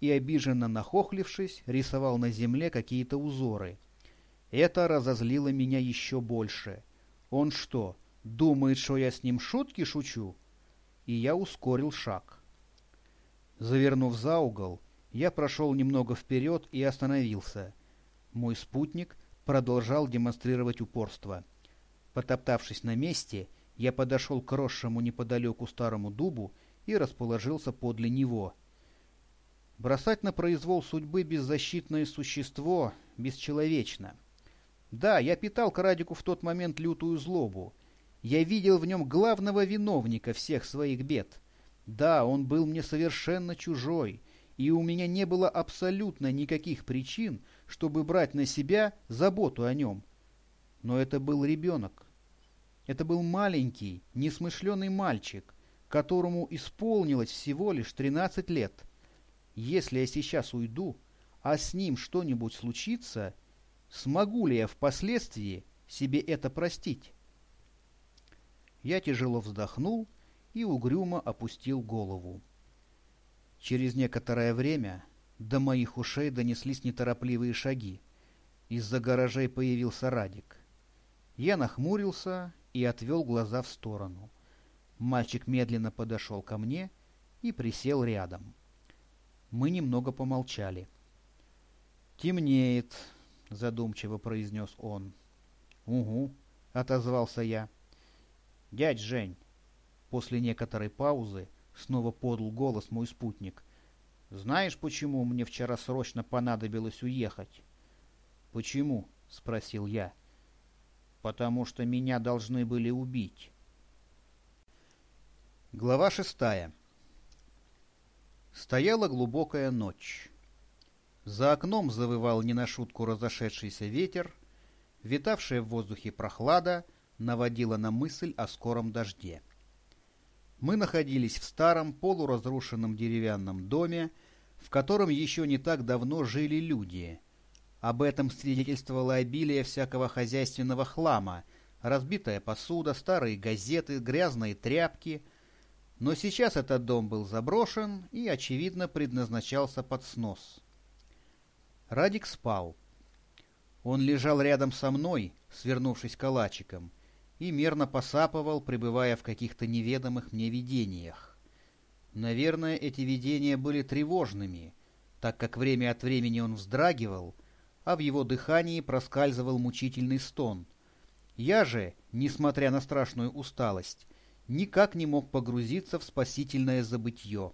и, обиженно нахохлившись, рисовал на земле какие-то узоры. Это разозлило меня еще больше. Он что, думает, что я с ним шутки шучу? И я ускорил шаг. Завернув за угол, я прошел немного вперед и остановился. Мой спутник продолжал демонстрировать упорство. Потоптавшись на месте, я подошел к росшему неподалеку старому дубу и расположился подле него. Бросать на произвол судьбы беззащитное существо бесчеловечно. Да, я питал к Радику в тот момент лютую злобу. Я видел в нем главного виновника всех своих бед. Да, он был мне совершенно чужой, и у меня не было абсолютно никаких причин, чтобы брать на себя заботу о нем. Но это был ребенок. Это был маленький, несмышленый мальчик, которому исполнилось всего лишь 13 лет. Если я сейчас уйду, а с ним что-нибудь случится, смогу ли я впоследствии себе это простить? Я тяжело вздохнул и угрюмо опустил голову. Через некоторое время до моих ушей донеслись неторопливые шаги. Из-за гаражей появился Радик. Я нахмурился и отвел глаза в сторону. Мальчик медленно подошел ко мне и присел рядом. Мы немного помолчали. «Темнеет», — задумчиво произнес он. «Угу», — отозвался я. «Дядь Жень», — после некоторой паузы снова подал голос мой спутник. «Знаешь, почему мне вчера срочно понадобилось уехать?» «Почему?» — спросил я. «Потому что меня должны были убить». Глава шестая Стояла глубокая ночь. За окном завывал не на шутку разошедшийся ветер, витавшая в воздухе прохлада наводила на мысль о скором дожде. Мы находились в старом полуразрушенном деревянном доме, в котором еще не так давно жили люди. Об этом свидетельствовало обилие всякого хозяйственного хлама, разбитая посуда, старые газеты, грязные тряпки. Но сейчас этот дом был заброшен и, очевидно, предназначался под снос. Радик спал. Он лежал рядом со мной, свернувшись калачиком, и мерно посапывал, пребывая в каких-то неведомых мне видениях. Наверное, эти видения были тревожными, так как время от времени он вздрагивал, а в его дыхании проскальзывал мучительный стон. Я же, несмотря на страшную усталость, никак не мог погрузиться в спасительное забытье.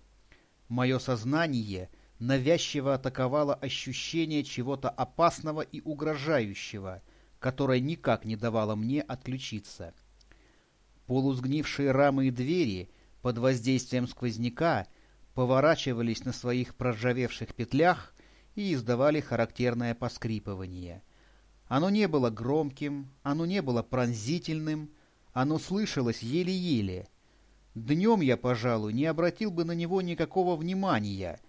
Мое сознание навязчиво атаковало ощущение чего-то опасного и угрожающего — которая никак не давала мне отключиться. Полусгнившие рамы и двери под воздействием сквозняка поворачивались на своих проржавевших петлях и издавали характерное поскрипывание. Оно не было громким, оно не было пронзительным, оно слышалось еле-еле. Днем я, пожалуй, не обратил бы на него никакого внимания,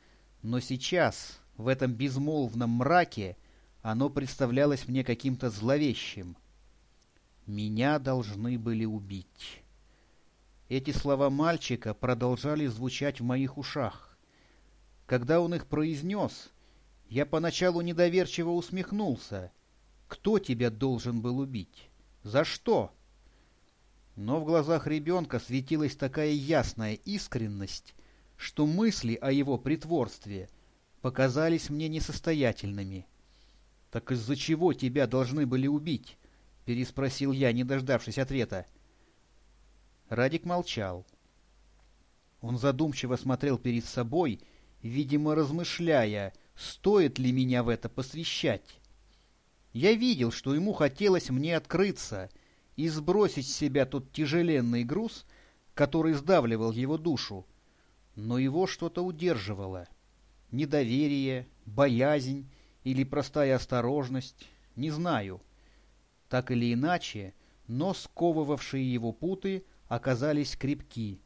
но сейчас, в этом безмолвном мраке, оно представлялось мне каким-то зловещим. Меня должны были убить. Эти слова мальчика продолжали звучать в моих ушах. Когда он их произнес, я поначалу недоверчиво усмехнулся. Кто тебя должен был убить? За что? Но в глазах ребенка светилась такая ясная искренность, что мысли о его притворстве показались мне несостоятельными. «Так из-за чего тебя должны были убить?» — переспросил я, не дождавшись ответа. Радик молчал. Он задумчиво смотрел перед собой, видимо, размышляя, стоит ли меня в это посвящать. Я видел, что ему хотелось мне открыться и сбросить с себя тот тяжеленный груз, который сдавливал его душу. Но его что-то удерживало. Недоверие, боязнь или простая осторожность, не знаю. Так или иначе, но сковывавшие его путы оказались крепки,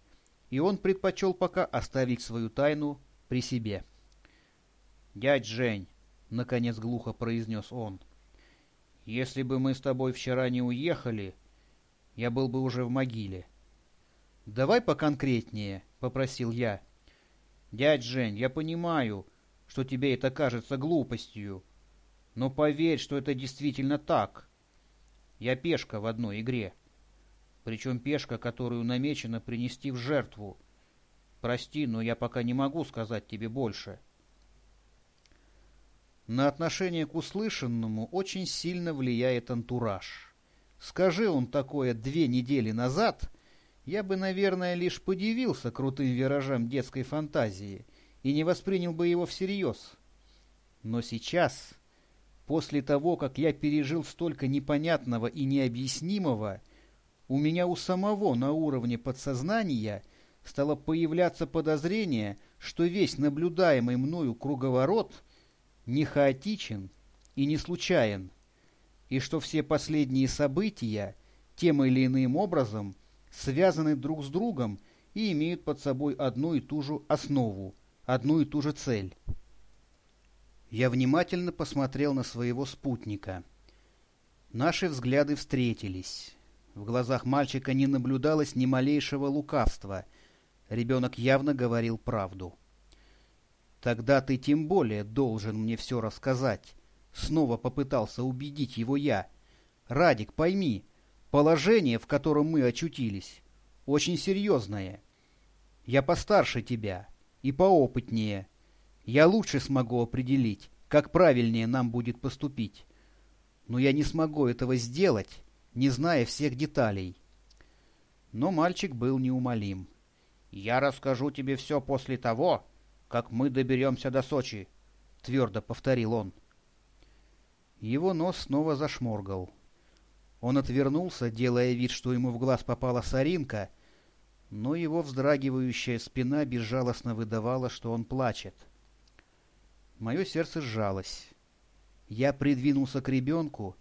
и он предпочел пока оставить свою тайну при себе. «Дядь Жень», — наконец глухо произнес он, — «если бы мы с тобой вчера не уехали, я был бы уже в могиле». «Давай поконкретнее», — попросил я. «Дядь Жень, я понимаю, что тебе это кажется глупостью. Но поверь, что это действительно так. Я пешка в одной игре. Причем пешка, которую намечено принести в жертву. Прости, но я пока не могу сказать тебе больше. На отношение к услышанному очень сильно влияет антураж. Скажи он такое две недели назад, я бы, наверное, лишь подивился крутым виражам детской фантазии и не воспринял бы его всерьез. Но сейчас, после того, как я пережил столько непонятного и необъяснимого, у меня у самого на уровне подсознания стало появляться подозрение, что весь наблюдаемый мною круговорот не хаотичен и не случайен, и что все последние события тем или иным образом связаны друг с другом и имеют под собой одну и ту же основу, одну и ту же цель. Я внимательно посмотрел на своего спутника. Наши взгляды встретились. В глазах мальчика не наблюдалось ни малейшего лукавства. Ребенок явно говорил правду. «Тогда ты тем более должен мне все рассказать». Снова попытался убедить его я. «Радик, пойми, положение, в котором мы очутились, очень серьезное. Я постарше тебя и поопытнее. Я лучше смогу определить, как правильнее нам будет поступить. Но я не смогу этого сделать, не зная всех деталей. Но мальчик был неумолим. «Я расскажу тебе все после того, как мы доберемся до Сочи», — твердо повторил он. Его нос снова зашморгал. Он отвернулся, делая вид, что ему в глаз попала соринка, но его вздрагивающая спина безжалостно выдавала, что он плачет. Мое сердце сжалось. Я придвинулся к ребенку,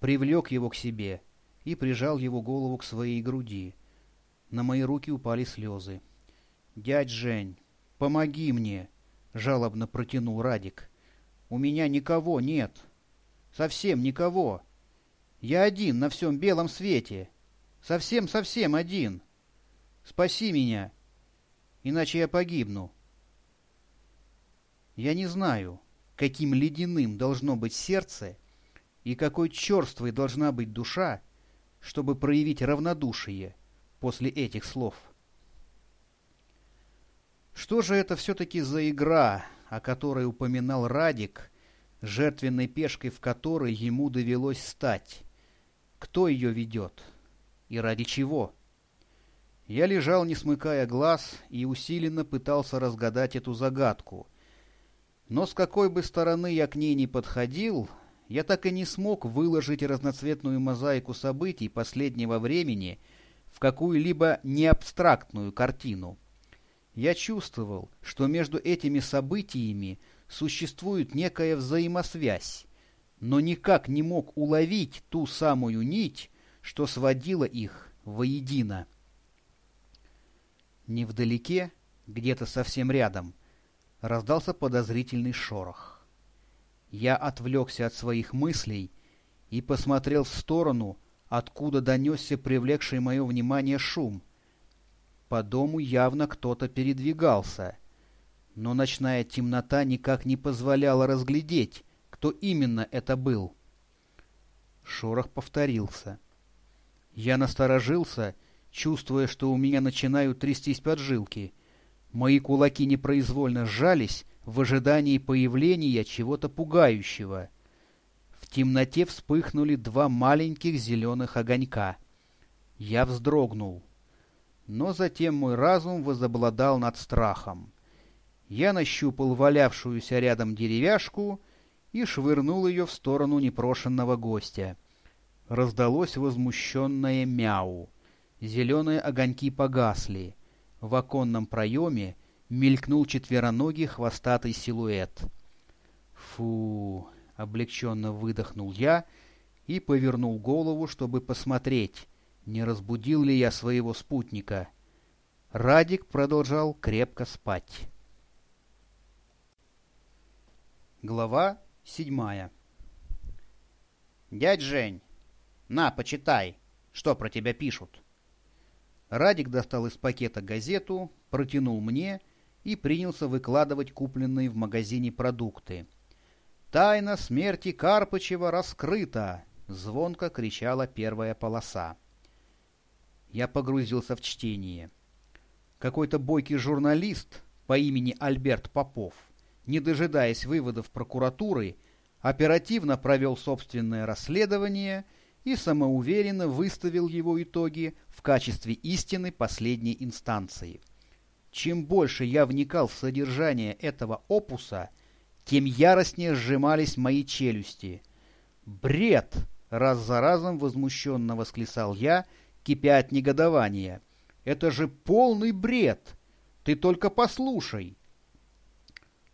привлек его к себе и прижал его голову к своей груди. На мои руки упали слезы. «Дядь Жень, помоги мне!» — жалобно протянул Радик. «У меня никого нет. Совсем никого. Я один на всем белом свете. Совсем-совсем один. Спаси меня, иначе я погибну». Я не знаю, каким ледяным должно быть сердце и какой черствой должна быть душа, чтобы проявить равнодушие после этих слов. Что же это все-таки за игра, о которой упоминал Радик, жертвенной пешкой в которой ему довелось стать? Кто ее ведет? И ради чего? Я лежал, не смыкая глаз, и усиленно пытался разгадать эту загадку. Но с какой бы стороны я к ней ни подходил, я так и не смог выложить разноцветную мозаику событий последнего времени в какую-либо неабстрактную картину. Я чувствовал, что между этими событиями существует некая взаимосвязь, но никак не мог уловить ту самую нить, что сводила их воедино. Невдалеке, где-то совсем рядом, раздался подозрительный шорох. Я отвлекся от своих мыслей и посмотрел в сторону, откуда донесся привлекший мое внимание шум. По дому явно кто-то передвигался, но ночная темнота никак не позволяла разглядеть, кто именно это был. Шорох повторился. Я насторожился, чувствуя, что у меня начинают трястись поджилки. Мои кулаки непроизвольно сжались, в ожидании появления чего-то пугающего. В темноте вспыхнули два маленьких зеленых огонька. Я вздрогнул. Но затем мой разум возобладал над страхом. Я нащупал валявшуюся рядом деревяшку и швырнул ее в сторону непрошенного гостя. Раздалось возмущенное мяу. Зеленые огоньки погасли. В оконном проеме мелькнул четвероногий хвостатый силуэт. «Фу!» — облегченно выдохнул я и повернул голову, чтобы посмотреть, не разбудил ли я своего спутника. Радик продолжал крепко спать. Глава седьмая «Дядь Жень, на, почитай, что про тебя пишут». Радик достал из пакета газету, протянул мне — и принялся выкладывать купленные в магазине продукты. «Тайна смерти Карпычева раскрыта!» — звонко кричала первая полоса. Я погрузился в чтение. Какой-то бойкий журналист по имени Альберт Попов, не дожидаясь выводов прокуратуры, оперативно провел собственное расследование и самоуверенно выставил его итоги в качестве истины последней инстанции. Чем больше я вникал в содержание этого опуса, тем яростнее сжимались мои челюсти. «Бред!» — раз за разом возмущенно восклицал я, кипя от негодования. «Это же полный бред! Ты только послушай!»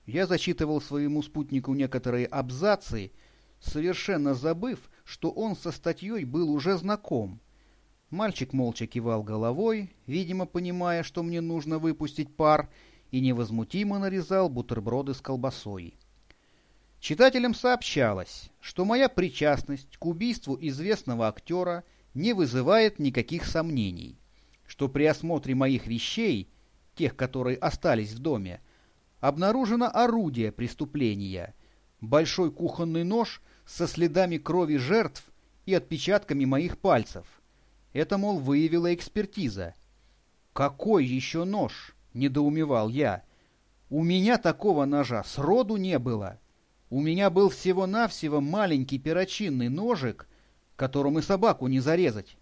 Я зачитывал своему спутнику некоторые абзацы, совершенно забыв, что он со статьей был уже знаком. Мальчик молча кивал головой, видимо, понимая, что мне нужно выпустить пар, и невозмутимо нарезал бутерброды с колбасой. Читателям сообщалось, что моя причастность к убийству известного актера не вызывает никаких сомнений, что при осмотре моих вещей, тех, которые остались в доме, обнаружено орудие преступления, большой кухонный нож со следами крови жертв и отпечатками моих пальцев. Это, мол, выявила экспертиза. «Какой еще нож?» — недоумевал я. «У меня такого ножа сроду не было». У меня был всего-навсего маленький перочинный ножик, которым и собаку не зарезать.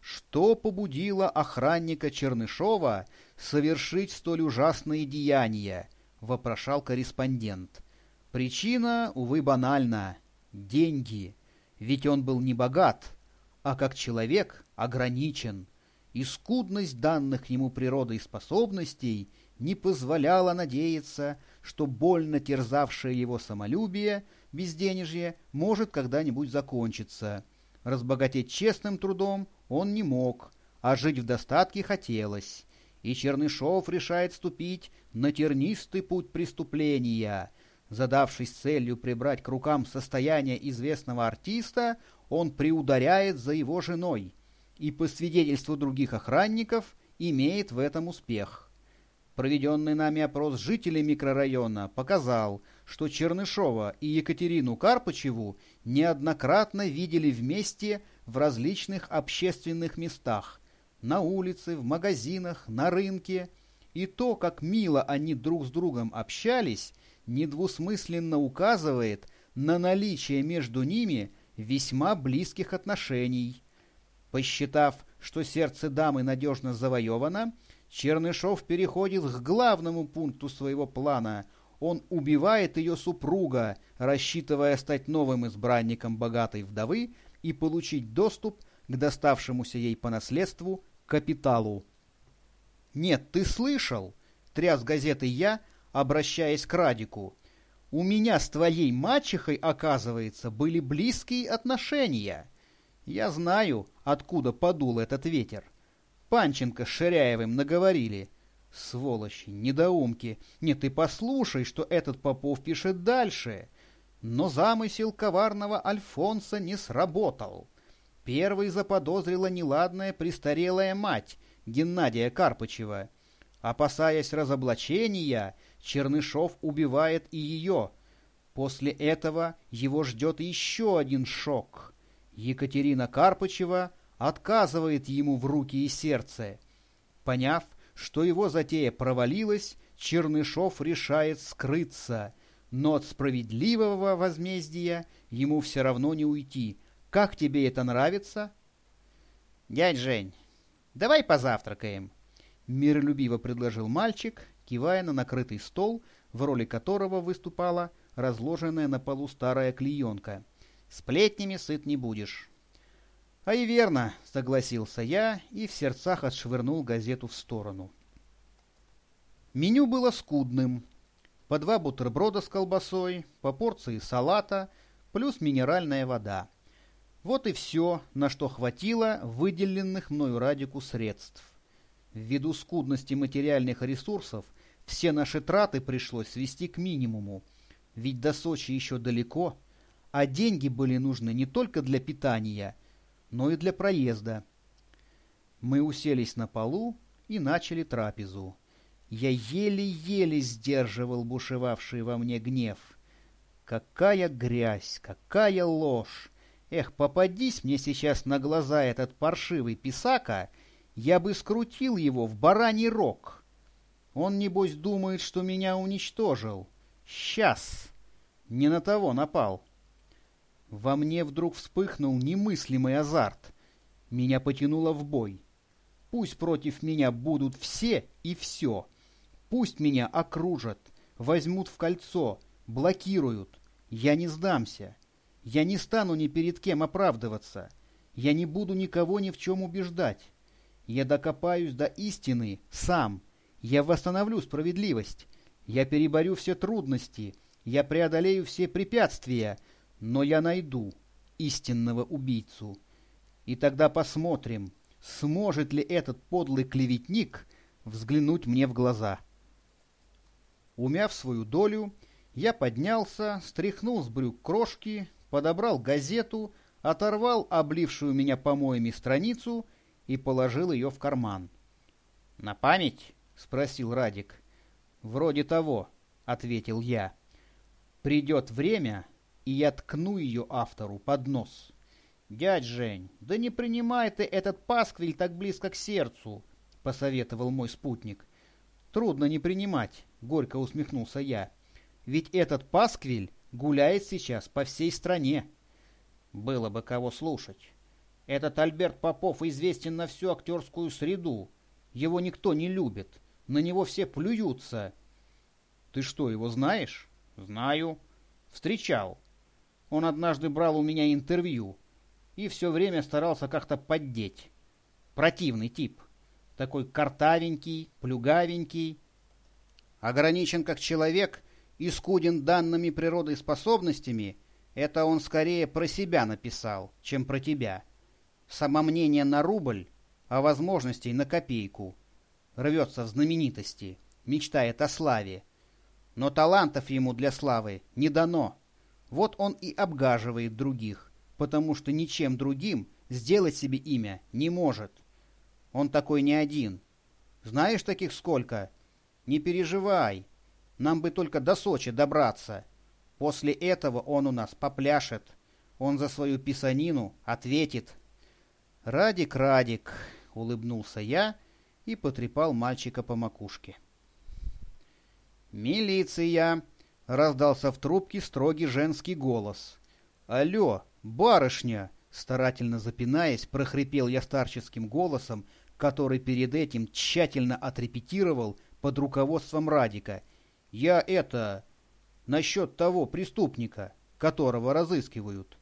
Что побудило охранника Чернышова совершить столь ужасные деяния? — вопрошал корреспондент. Причина, увы, банальна — деньги. Ведь он был не богат, а как человек ограничен, и скудность данных ему природой способностей не позволяла надеяться, что больно терзавшее его самолюбие, безденежье, может когда-нибудь закончиться. Разбогатеть честным трудом он не мог, а жить в достатке хотелось. И Чернышов решает ступить на тернистый путь преступления. Задавшись целью прибрать к рукам состояние известного артиста, он приударяет за его женой и, по свидетельству других охранников, имеет в этом успех. Проведенный нами опрос жителей микрорайона показал, что Чернышова и Екатерину Карпачеву неоднократно видели вместе в различных общественных местах, на улице, в магазинах, на рынке, и то, как мило они друг с другом общались, недвусмысленно указывает на наличие между ними весьма близких отношений. Посчитав, что сердце дамы надежно завоевано, Чернышов переходит к главному пункту своего плана. Он убивает ее супруга, рассчитывая стать новым избранником богатой вдовы и получить доступ к доставшемуся ей по наследству капиталу. «Нет, ты слышал?» — тряс газетой я, обращаясь к Радику. «У меня с твоей мачехой, оказывается, были близкие отношения. Я знаю, откуда подул этот ветер. Панченко с Ширяевым наговорили. Сволочи, недоумки. Нет, ты послушай, что этот Попов пишет дальше. Но замысел коварного Альфонса не сработал. Первый заподозрила неладная престарелая мать Геннадия Карпычева. Опасаясь разоблачения, Чернышов убивает и ее. После этого его ждет еще один шок. Екатерина Карпычева — отказывает ему в руки и сердце. Поняв, что его затея провалилась, Чернышов решает скрыться, но от справедливого возмездия ему все равно не уйти. Как тебе это нравится? Дядь Жень, давай позавтракаем, миролюбиво предложил мальчик, кивая на накрытый стол, в роли которого выступала разложенная на полу старая клеенка. Сплетнями сыт не будешь. «А и верно», — согласился я и в сердцах отшвырнул газету в сторону. Меню было скудным. По два бутерброда с колбасой, по порции салата, плюс минеральная вода. Вот и все, на что хватило выделенных мною Радику средств. Ввиду скудности материальных ресурсов все наши траты пришлось свести к минимуму, ведь до Сочи еще далеко, а деньги были нужны не только для питания — но и для проезда. Мы уселись на полу и начали трапезу. Я еле-еле сдерживал бушевавший во мне гнев. Какая грязь, какая ложь! Эх, попадись мне сейчас на глаза этот паршивый писака, я бы скрутил его в бараний рог. Он, небось, думает, что меня уничтожил. Сейчас! Не на того напал. Во мне вдруг вспыхнул немыслимый азарт. Меня потянуло в бой. Пусть против меня будут все и все. Пусть меня окружат, возьмут в кольцо, блокируют. Я не сдамся. Я не стану ни перед кем оправдываться. Я не буду никого ни в чем убеждать. Я докопаюсь до истины сам. Я восстановлю справедливость. Я переборю все трудности. Я преодолею все препятствия. Но я найду истинного убийцу. И тогда посмотрим, сможет ли этот подлый клеветник взглянуть мне в глаза. Умяв свою долю, я поднялся, стряхнул с брюк крошки, подобрал газету, оторвал облившую меня помоями страницу и положил ее в карман. — На память? — спросил Радик. — Вроде того, — ответил я. — Придет время, и я ткну ее автору под нос. «Дядь Жень, да не принимай ты этот пасквиль так близко к сердцу», — посоветовал мой спутник. «Трудно не принимать», — горько усмехнулся я. «Ведь этот пасквиль гуляет сейчас по всей стране». Было бы кого слушать. Этот Альберт Попов известен на всю актерскую среду. Его никто не любит. На него все плюются. Ты что, его знаешь? Знаю. Встречал. Он однажды брал у меня интервью и все время старался как-то поддеть. Противный тип. Такой картавенький, плюгавенький. Ограничен как человек и скуден данными природой способностями, это он скорее про себя написал, чем про тебя. Самомнение на рубль, а возможностей на копейку. Рвется в знаменитости, мечтает о славе. Но талантов ему для славы не дано. Вот он и обгаживает других потому что ничем другим сделать себе имя не может. Он такой не один. Знаешь таких сколько? Не переживай. Нам бы только до Сочи добраться. После этого он у нас попляшет. Он за свою писанину ответит. «Радик, Радик!» — улыбнулся я и потрепал мальчика по макушке. «Милиция!» — раздался в трубке строгий женский голос. «Алло, «Барышня!» — старательно запинаясь, прохрипел я старческим голосом, который перед этим тщательно отрепетировал под руководством Радика. «Я это... насчет того преступника, которого разыскивают».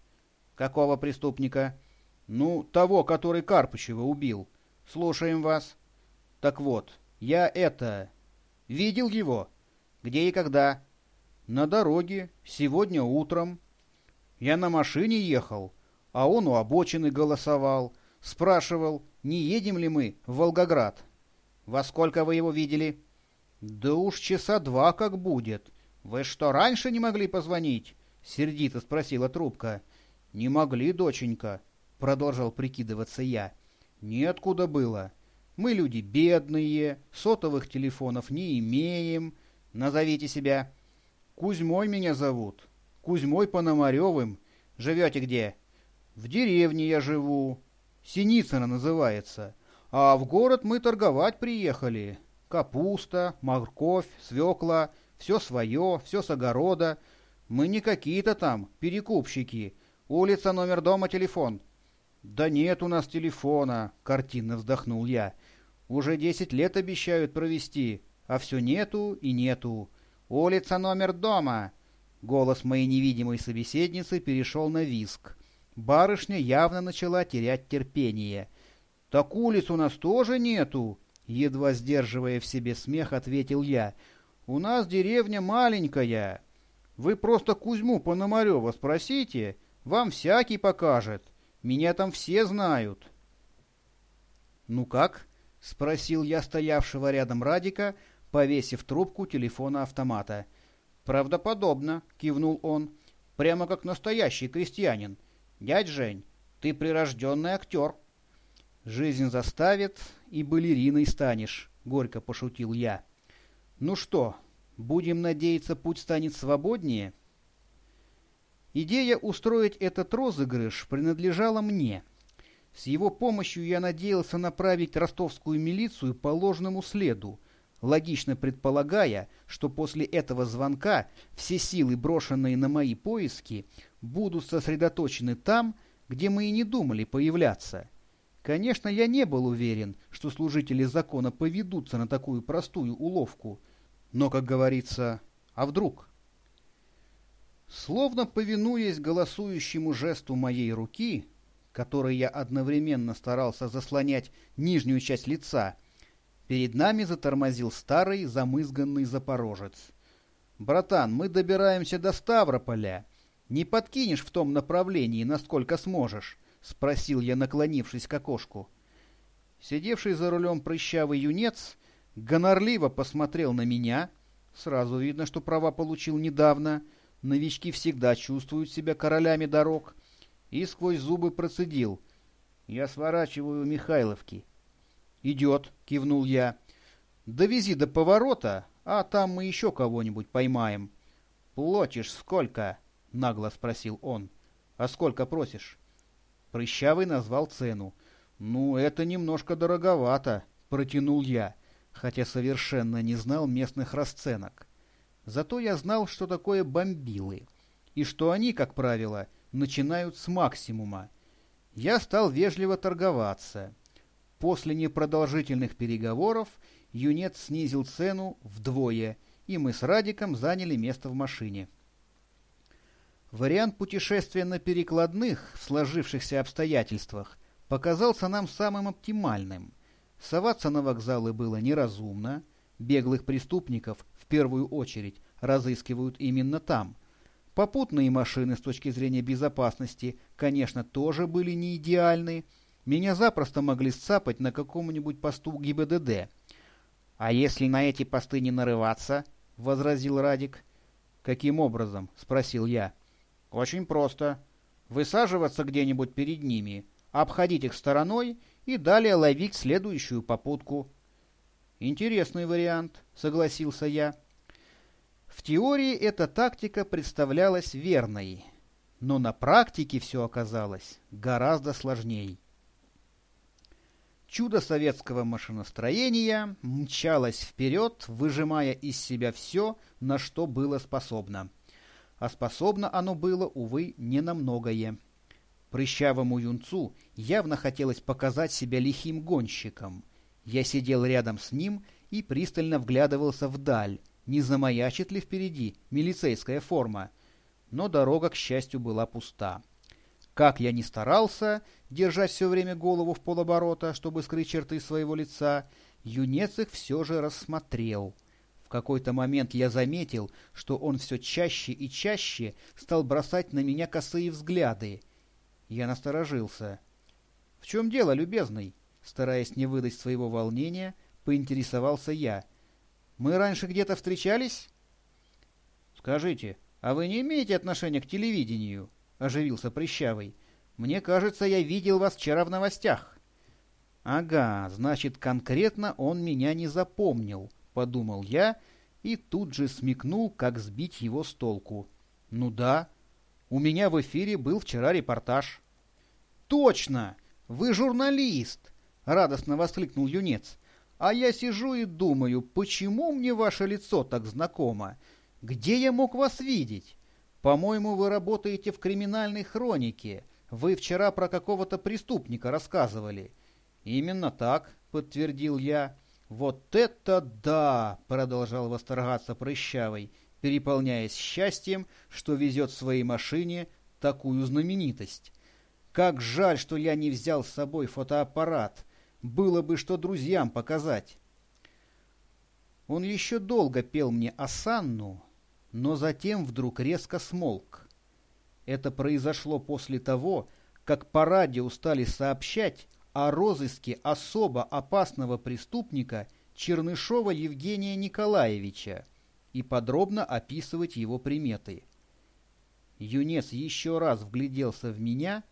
«Какого преступника?» «Ну, того, который Карпычева убил. Слушаем вас». «Так вот, я это... видел его?» «Где и когда?» «На дороге, сегодня утром». Я на машине ехал, а он у обочины голосовал. Спрашивал, не едем ли мы в Волгоград. Во сколько вы его видели? Да уж часа два как будет. Вы что, раньше не могли позвонить? Сердито спросила трубка. Не могли, доченька, продолжал прикидываться я. Неоткуда было. Мы люди бедные, сотовых телефонов не имеем. Назовите себя. Кузьмой меня зовут. Кузьмой Пономаревым. Живете где? В деревне я живу. Синицына называется. А в город мы торговать приехали. Капуста, морковь, свекла, все свое, все с огорода. Мы не какие-то там перекупщики. Улица, номер дома, телефон. Да нет у нас телефона, картинно вздохнул я. Уже десять лет обещают провести, а все нету и нету. Улица, номер дома. Голос моей невидимой собеседницы перешел на виск. Барышня явно начала терять терпение. «Так улиц у нас тоже нету!» Едва сдерживая в себе смех, ответил я. «У нас деревня маленькая. Вы просто Кузьму Пономарева спросите, вам всякий покажет. Меня там все знают». «Ну как?» — спросил я стоявшего рядом Радика, повесив трубку телефона автомата. — «Правдоподобно», — кивнул он, — «прямо как настоящий крестьянин. Дядь Жень, ты прирожденный актер». «Жизнь заставит, и балериной станешь», — горько пошутил я. Ну что, будем надеяться, путь станет свободнее? Идея устроить этот розыгрыш принадлежала мне. С его помощью я надеялся направить ростовскую милицию по ложному следу, логично предполагая, что после этого звонка все силы, брошенные на мои поиски, будут сосредоточены там, где мы и не думали появляться. Конечно, я не был уверен, что служители закона поведутся на такую простую уловку, но, как говорится, а вдруг? Словно повинуясь голосующему жесту моей руки, которой я одновременно старался заслонять нижнюю часть лица, перед нами затормозил старый замызганный запорожец. «Братан, мы добираемся до Ставрополя. Не подкинешь в том направлении, насколько сможешь?» — спросил я, наклонившись к окошку. Сидевший за рулем прыщавый юнец гонорливо посмотрел на меня. Сразу видно, что права получил недавно — Новички всегда чувствуют себя королями дорог. И сквозь зубы процедил. Я сворачиваю Михайловки. «Идет», — кивнул я. «Довези до поворота, а там мы еще кого-нибудь поймаем». «Платишь сколько?» — нагло спросил он. «А сколько просишь?» Прыщавый назвал цену. «Ну, это немножко дороговато», — протянул я, хотя совершенно не знал местных расценок. Зато я знал, что такое бомбилы, и что они, как правило, начинают с максимума. Я стал вежливо торговаться. После непродолжительных переговоров юнец снизил цену вдвое, и мы с Радиком заняли место в машине. Вариант путешествия на перекладных в сложившихся обстоятельствах показался нам самым оптимальным. Соваться на вокзалы было неразумно, беглых преступников первую очередь разыскивают именно там. Попутные машины с точки зрения безопасности, конечно, тоже были не идеальны. Меня запросто могли сцапать на каком-нибудь посту ГИБДД. «А если на эти посты не нарываться?» — возразил Радик. «Каким образом?» — спросил я. «Очень просто. Высаживаться где-нибудь перед ними, обходить их стороной и далее ловить следующую попутку». «Интересный вариант», — согласился я. В теории эта тактика представлялась верной, но на практике все оказалось гораздо сложней. Чудо советского машиностроения мчалось вперед, выжимая из себя все, на что было способно. А способно оно было, увы, не на многое. Прыщавому юнцу явно хотелось показать себя лихим гонщиком. Я сидел рядом с ним и пристально вглядывался вдаль, не замаячит ли впереди милицейская форма. Но дорога, к счастью, была пуста. Как я ни старался, держать все время голову в полоборота, чтобы скрыть черты своего лица, юнец их все же рассмотрел. В какой-то момент я заметил, что он все чаще и чаще стал бросать на меня косые взгляды. Я насторожился. — В чем дело, любезный? Стараясь не выдать своего волнения, поинтересовался я. Мы раньше где-то встречались? Скажите, а вы не имеете отношения к телевидению? Оживился Прыщавый. Мне кажется, я видел вас вчера в новостях. Ага, значит, конкретно он меня не запомнил, подумал я и тут же смекнул, как сбить его с толку. Ну да, у меня в эфире был вчера репортаж. Точно! Вы журналист! Радостно воскликнул юнец. А я сижу и думаю, почему мне ваше лицо так знакомо? Где я мог вас видеть? По-моему, вы работаете в криминальной хронике. Вы вчера про какого-то преступника рассказывали. Именно так, подтвердил я. Вот это да, продолжал восторгаться Прыщавый, переполняясь счастьем, что везет в своей машине такую знаменитость. Как жаль, что я не взял с собой фотоаппарат. Было бы что друзьям показать. Он еще долго пел мне осанну, но затем вдруг резко смолк. Это произошло после того, как по радио стали сообщать о розыске особо опасного преступника Чернышова Евгения Николаевича и подробно описывать его приметы. Юнец еще раз вгляделся в меня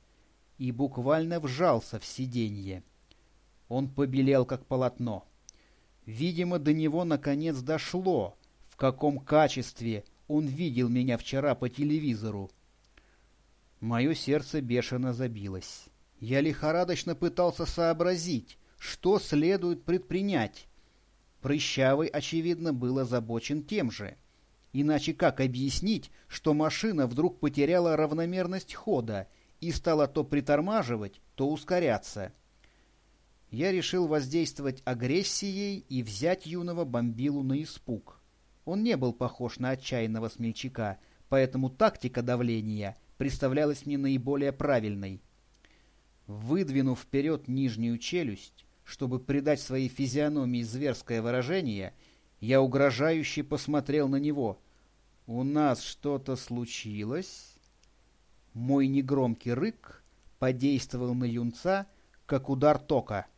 и буквально вжался в сиденье. Он побелел, как полотно. Видимо, до него наконец дошло, каком качестве он видел меня вчера по телевизору. Мое сердце бешено забилось. Я лихорадочно пытался сообразить, что следует предпринять. Прыщавый, очевидно, был озабочен тем же. Иначе как объяснить, что машина вдруг потеряла равномерность хода и стала то притормаживать, то ускоряться? Я решил воздействовать агрессией и взять юного бомбилу на испуг. Он не был похож на отчаянного смельчака, поэтому тактика давления представлялась мне наиболее правильной. Выдвинув вперед нижнюю челюсть, чтобы придать своей физиономии зверское выражение, я угрожающе посмотрел на него. «У нас что-то случилось?» Мой негромкий рык подействовал на юнца, как удар тока.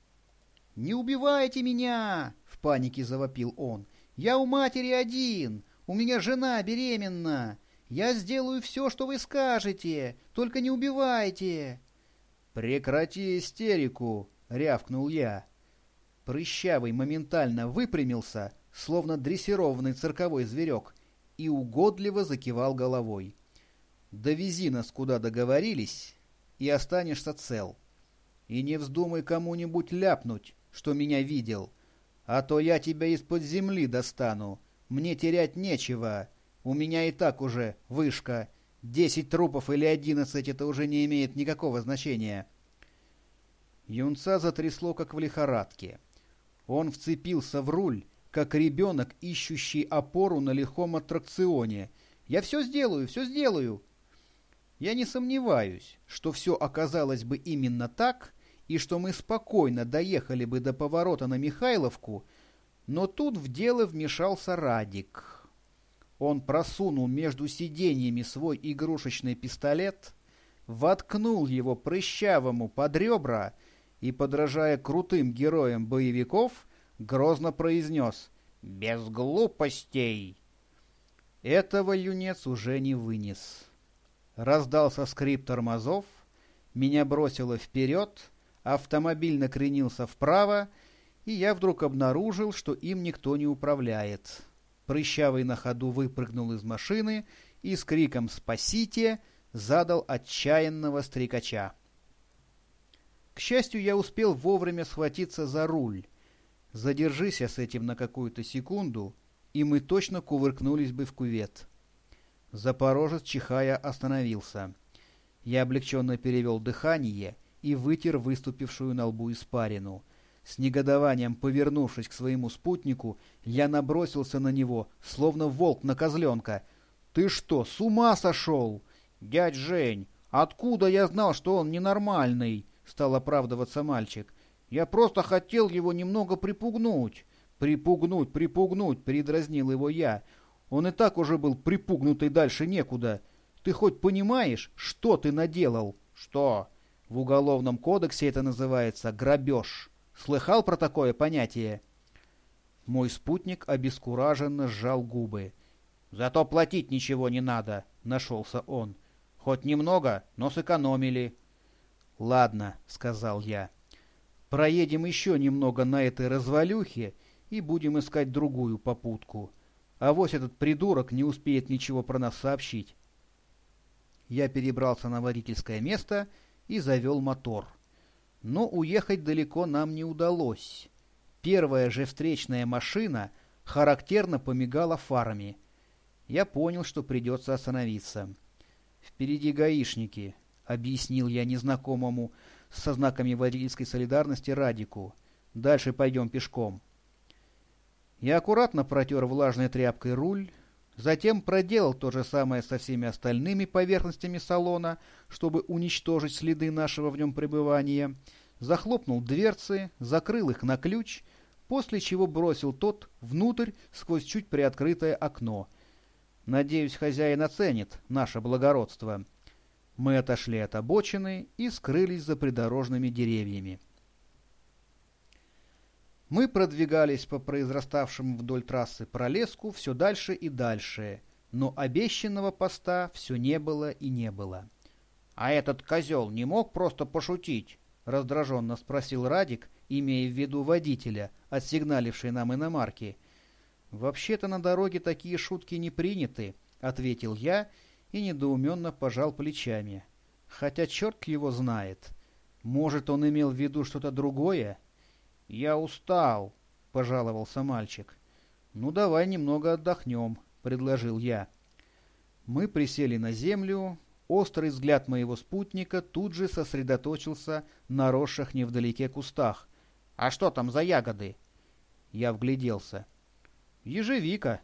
«Не убивайте меня!» — в панике завопил он. «Я у матери один! У меня жена беременна! Я сделаю все, что вы скажете! Только не убивайте!» «Прекрати истерику!» — рявкнул я. Прыщавый моментально выпрямился, словно дрессированный цирковой зверек, и угодливо закивал головой. «Довези нас, куда договорились, и останешься цел. И не вздумай кому-нибудь ляпнуть, что меня видел, а то я тебя из-под земли достану. Мне терять нечего, у меня и так уже вышка». Десять трупов или одиннадцать — это уже не имеет никакого значения. Юнца затрясло, как в лихорадке. Он вцепился в руль, как ребенок, ищущий опору на лихом аттракционе. «Я все сделаю, все сделаю!» Я не сомневаюсь, что все оказалось бы именно так, и что мы спокойно доехали бы до поворота на Михайловку, но тут в дело вмешался Радик. Он просунул между сиденьями свой игрушечный пистолет, воткнул его прыщавому под ребра и, подражая крутым героям боевиков, грозно произнес «Без глупостей!». Этого юнец уже не вынес. Раздался скрип тормозов, меня бросило вперед, автомобиль накренился вправо, и я вдруг обнаружил, что им никто не управляет. Прыщавый на ходу выпрыгнул из машины и с криком «Спасите!» задал отчаянного стрекача. К счастью, я успел вовремя схватиться за руль. Задержись я с этим на какую-то секунду, и мы точно кувыркнулись бы в кювет. Запорожец, чихая, остановился. Я облегченно перевел дыхание и вытер выступившую на лбу испарину. С негодованием повернувшись к своему спутнику, я набросился на него, словно волк на козленка. «Ты что, с ума сошел?» «Дядь Жень, откуда я знал, что он ненормальный?» — стал оправдываться мальчик. «Я просто хотел его немного припугнуть». «Припугнуть, припугнуть!» — передразнил его я. Он и так уже был припугнутый дальше некуда. Ты хоть понимаешь, что ты наделал? Что? В уголовном кодексе это называется грабеж. Слыхал про такое понятие?» Мой спутник обескураженно сжал губы. «Зато платить ничего не надо», — нашелся он. «Хоть немного, но сэкономили». «Ладно», — сказал я. «Проедем еще немного на этой развалюхе и будем искать другую попутку. А вось этот придурок не успеет ничего про нас сообщить». Я перебрался на водительское место и завел мотор. Но уехать далеко нам не удалось. Первая же встречная машина характерно помигала фарами. Я понял, что придется остановиться. «Впереди гаишники», — объяснил я незнакомому со знаками водительской солидарности Радику. «Дальше пойдем пешком». Я аккуратно протер влажной тряпкой руль, затем проделал то же самое со всеми остальными поверхностями салона, чтобы уничтожить следы нашего в нем пребывания, захлопнул дверцы, закрыл их на ключ, после чего бросил тот внутрь сквозь чуть приоткрытое окно. Надеюсь, хозяин оценит наше благородство. Мы отошли от обочины и скрылись за придорожными деревьями. Мы продвигались по произраставшему вдоль трассы пролеску все дальше и дальше, но обещанного поста все не было и не было. — А этот козел не мог просто пошутить? — раздраженно спросил Радик, имея в виду водителя, отсигналившей нам иномарки. «Вообще-то на дороге такие шутки не приняты», — ответил я и недоуменно пожал плечами. «Хотя черт его знает. Может, он имел в виду что-то другое?» «Я устал», — пожаловался мальчик. «Ну, давай немного отдохнем», — предложил я. Мы присели на землю. Острый взгляд моего спутника тут же сосредоточился на росших невдалеке кустах. «А что там за ягоды?» Я вгляделся. «Ежевика.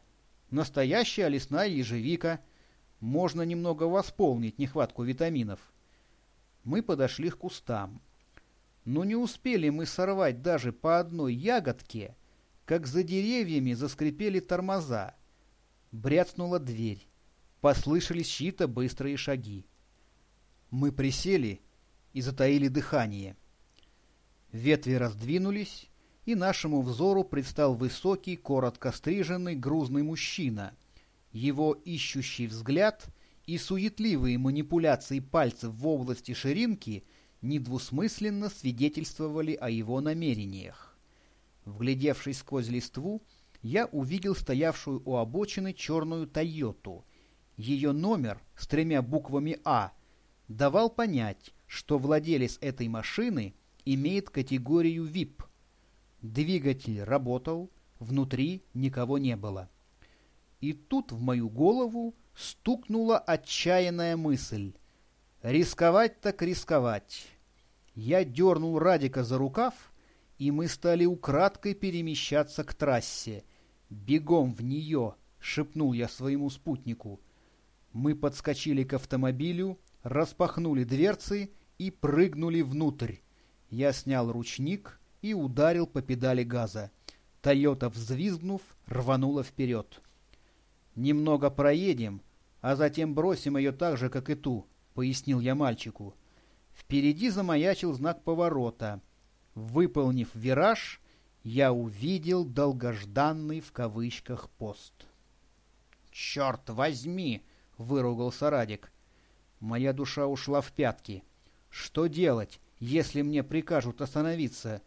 Настоящая лесная ежевика. Можно немного восполнить нехватку витаминов». Мы подошли к кустам. Но не успели мы сорвать даже по одной ягодке, как за деревьями заскрипели тормоза. Бряцнула дверь. Послышались чьи-то быстрые шаги. Мы присели и затаили дыхание. Ветви раздвинулись, и нашему взору предстал высокий, коротко стриженный, грузный мужчина. Его ищущий взгляд и суетливые манипуляции пальцев в области ширинки — недвусмысленно свидетельствовали о его намерениях. Вглядевшись сквозь листву, я увидел стоявшую у обочины черную «Тойоту». Ее номер с тремя буквами «А» давал понять, что владелец этой машины имеет категорию VIP. Двигатель работал, внутри никого не было. И тут в мою голову стукнула отчаянная мысль. Рисковать так рисковать. Я дернул Радика за рукав, и мы стали украдкой перемещаться к трассе. «Бегом в нее!» — шепнул я своему спутнику. Мы подскочили к автомобилю, распахнули дверцы и прыгнули внутрь. Я снял ручник и ударил по педали газа. «Тойота», взвизгнув, рванула вперед. «Немного проедем, а затем бросим ее так же, как и ту», — пояснил я мальчику. Впереди замаячил знак поворота. Выполнив вираж, я увидел долгожданный в кавычках пост. «Черт возьми!» — выругался Радик. Моя душа ушла в пятки. Что делать, если мне прикажут остановиться?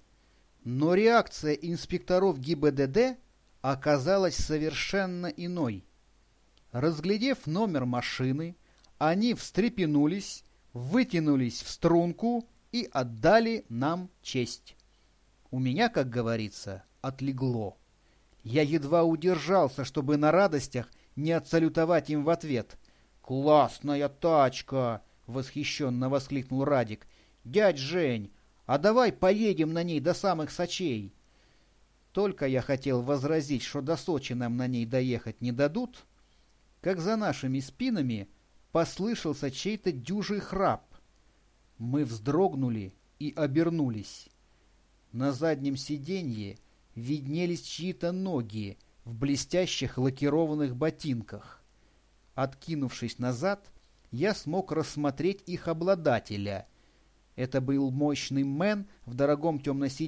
Но реакция инспекторов ГИБДД оказалась совершенно иной. Разглядев номер машины, они встрепенулись вытянулись в струнку и отдали нам честь. У меня, как говорится, отлегло. Я едва удержался, чтобы на радостях не отсалютовать им в ответ. «Классная тачка!» — восхищенно воскликнул Радик. «Дядь Жень, а давай поедем на ней до самых Сочей!» Только я хотел возразить, что до Сочи нам на ней доехать не дадут, как за нашими спинами — послышался чей-то дюжий храп. Мы вздрогнули и обернулись. На заднем сиденье виднелись чьи-то ноги в блестящих лакированных ботинках. Откинувшись назад, я смог рассмотреть их обладателя. Это был мощный мэн в дорогом темно-синем